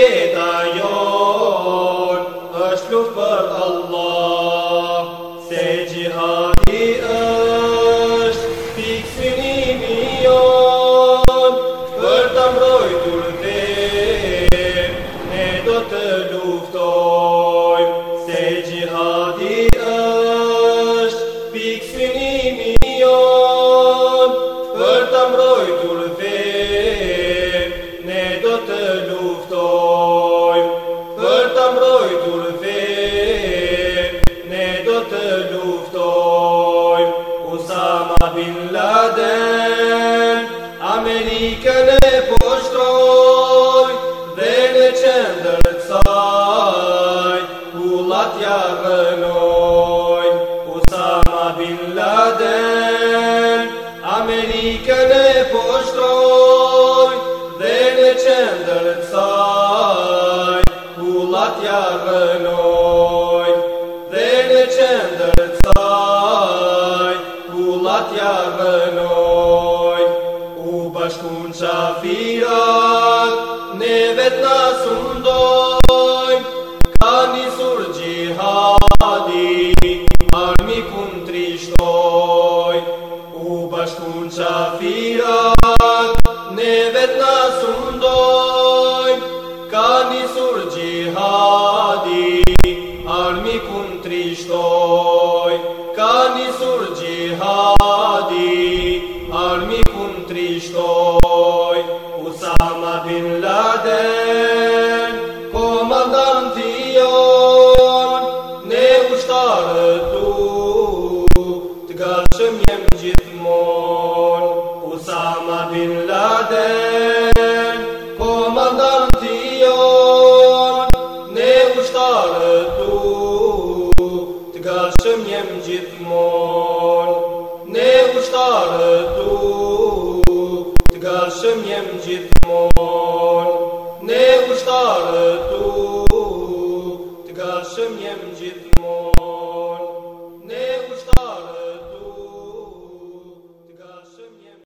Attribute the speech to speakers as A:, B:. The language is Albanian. A: eta yon është plot për Allah se ciha dat iară noi Usama Bin Laden America nepoștoi De necendăl țai Ulat iară noi De necendăl țai Ulat iară noi Ubaș cu firat, ne Nevetna sunt doi Shafirat, ne vet në sundojmë, ka një sur gjihadi, armi pun trishtojmë, ka një sur gjihadi, armi pun trishtojmë, Usama bin Laden, komandant i jonë, ne ushtarët, Osama Bin Laden Komandanti jon Ne ushtarë tu Të gashëm jem gjithmon Ne ushtarë tu Të gashëm jem gjithmon Ne ushtarë tu